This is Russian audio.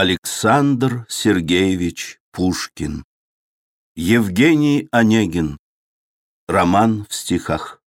Александр Сергеевич Пушкин. Евгений Онегин. Роман в стихах.